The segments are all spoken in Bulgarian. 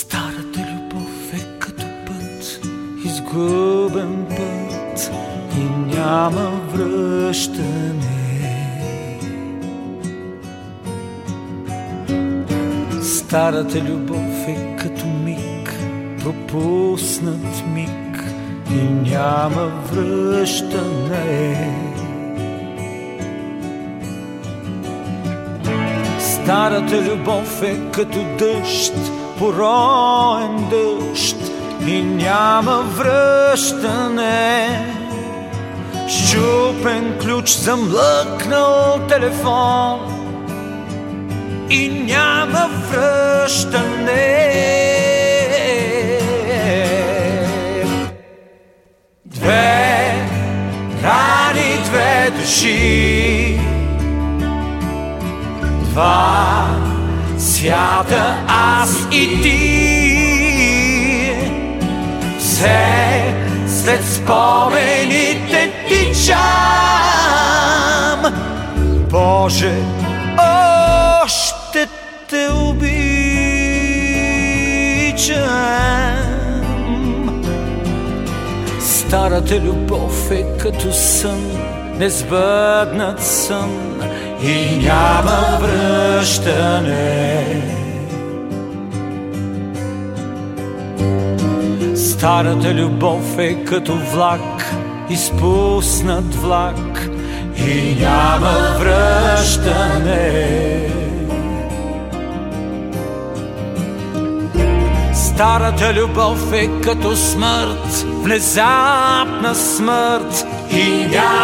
Старата любов е като път, изгубен път и няма връщане. Старата любов е като миг, пропуснат миг и няма връщане. Старата любов е като дъжд, пороен дъжд и няма връщане. Щупен ключ, замлъкнал телефон и няма връщане. Две рани, две души, два свята, аз и ти. Все след спомените тичам. Боже, още те обичам. Старата любов е като сън, несбъднат сън и няма връщане. Старата любов е като влак, изпуснат влак и няма връщане. Старата любов е като смърт, внезапна смърт и няма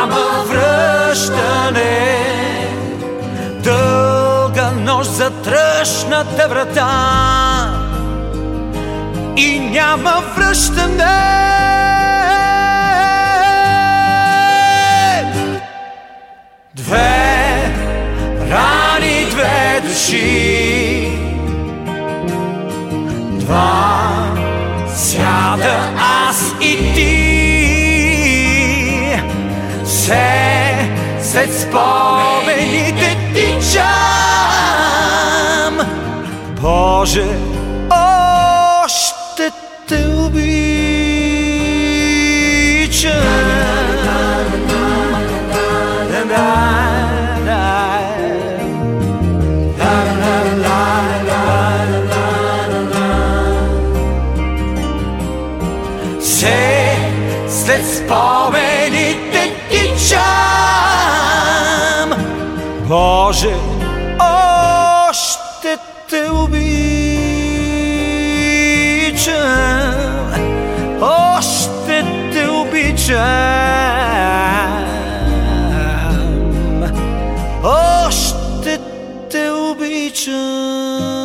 за тръщната врата и няма връщане. Две рани, две души, два свята, аз и ти. Все след спомените тичам. Боже, още те Все след спомените тичам. Боже, още те обичам. Още те обичам.